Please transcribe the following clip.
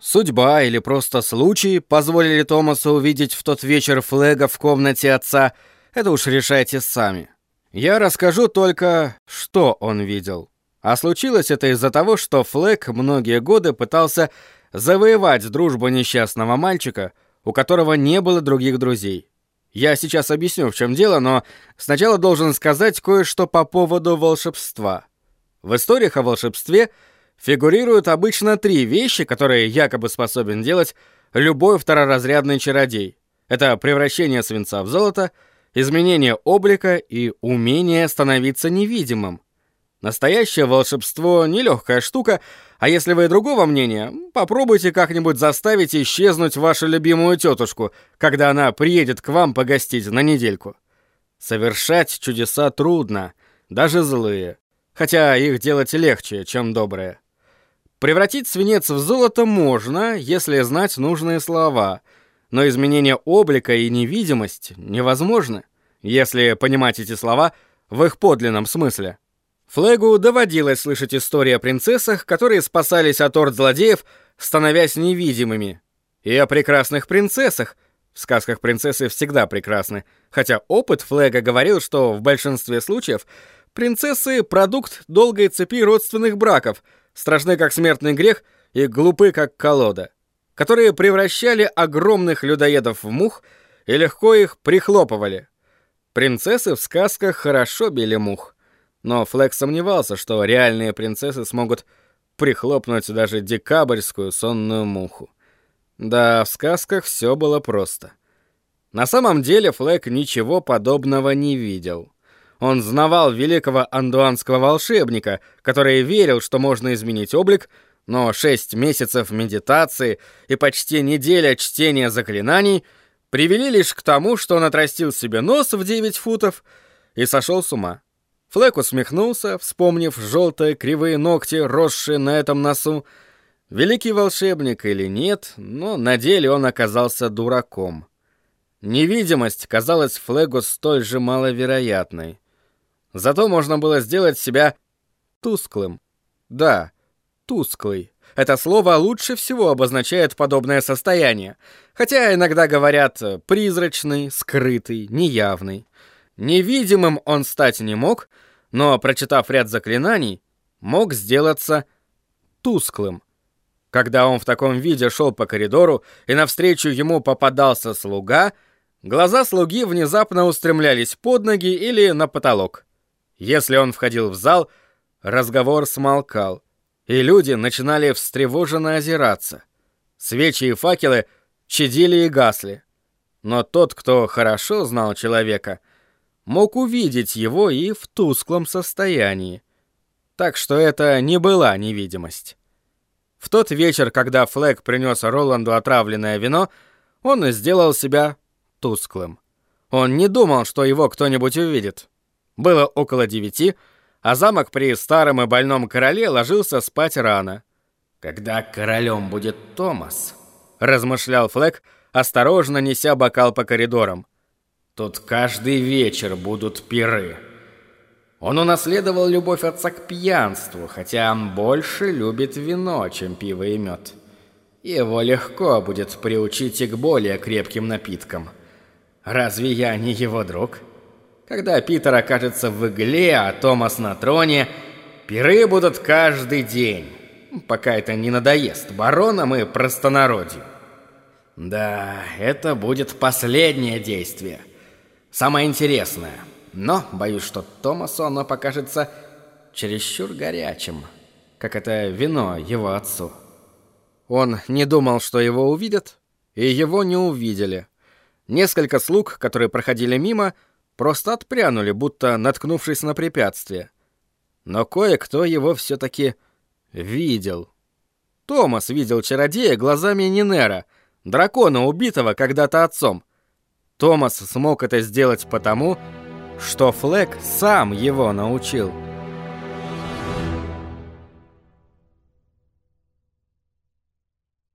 судьба или просто случай позволили Томасу увидеть в тот вечер Флега в комнате отца, это уж решайте сами. Я расскажу только, что он видел. А случилось это из-за того, что Флэг многие годы пытался завоевать дружбу несчастного мальчика, у которого не было других друзей. Я сейчас объясню, в чем дело, но сначала должен сказать кое-что по поводу волшебства. В историях о волшебстве фигурируют обычно три вещи, которые якобы способен делать любой второразрядный чародей. Это превращение свинца в золото, изменение облика и умение становиться невидимым. Настоящее волшебство — нелегкая штука, а если вы другого мнения, попробуйте как-нибудь заставить исчезнуть вашу любимую тетушку, когда она приедет к вам погостить на недельку. Совершать чудеса трудно, даже злые, хотя их делать легче, чем добрые. Превратить свинец в золото можно, если знать нужные слова, но изменение облика и невидимость невозможны, если понимать эти слова в их подлинном смысле. Флегу доводилось слышать истории о принцессах, которые спасались от орд злодеев, становясь невидимыми. И о прекрасных принцессах. В сказках принцессы всегда прекрасны. Хотя опыт Флега говорил, что в большинстве случаев принцессы — продукт долгой цепи родственных браков, страшны как смертный грех и глупы как колода, которые превращали огромных людоедов в мух и легко их прихлопывали. Принцессы в сказках хорошо били мух. Но Флэк сомневался, что реальные принцессы смогут прихлопнуть даже декабрьскую сонную муху. Да, в сказках все было просто. На самом деле Флэк ничего подобного не видел. Он знавал великого андуанского волшебника, который верил, что можно изменить облик, но шесть месяцев медитации и почти неделя чтения заклинаний привели лишь к тому, что он отрастил себе нос в 9 футов и сошел с ума. Флэк усмехнулся, вспомнив желтые кривые ногти, росшие на этом носу. Великий волшебник или нет, но на деле он оказался дураком. Невидимость казалась Флэгу столь же маловероятной. Зато можно было сделать себя тусклым. Да, тусклый. Это слово лучше всего обозначает подобное состояние, хотя иногда говорят призрачный, скрытый, неявный. Невидимым он стать не мог, но, прочитав ряд заклинаний, мог сделаться тусклым. Когда он в таком виде шел по коридору, и навстречу ему попадался слуга, глаза слуги внезапно устремлялись под ноги или на потолок. Если он входил в зал, разговор смолкал, и люди начинали встревоженно озираться. Свечи и факелы чадили и гасли. Но тот, кто хорошо знал человека, мог увидеть его и в тусклом состоянии. Так что это не была невидимость. В тот вечер, когда Флэг принес Роланду отравленное вино, он сделал себя тусклым. Он не думал, что его кто-нибудь увидит. Было около девяти, а замок при старом и больном короле ложился спать рано. «Когда королем будет Томас», — размышлял Флэг, осторожно неся бокал по коридорам. Тут каждый вечер будут пиры. Он унаследовал любовь отца к пьянству, хотя он больше любит вино, чем пиво и мед. Его легко будет приучить и к более крепким напиткам. Разве я не его друг? Когда Питер окажется в игле, а Томас на троне, пиры будут каждый день, пока это не надоест баронам и простонародью. Да, это будет последнее действие. Самое интересное. Но боюсь, что Томасу оно покажется чересчур горячим, как это вино его отцу. Он не думал, что его увидят, и его не увидели. Несколько слуг, которые проходили мимо, просто отпрянули, будто наткнувшись на препятствие. Но кое-кто его все-таки видел. Томас видел чародея глазами Нинера, дракона, убитого когда-то отцом. Томас смог это сделать потому, что Флэк сам его научил.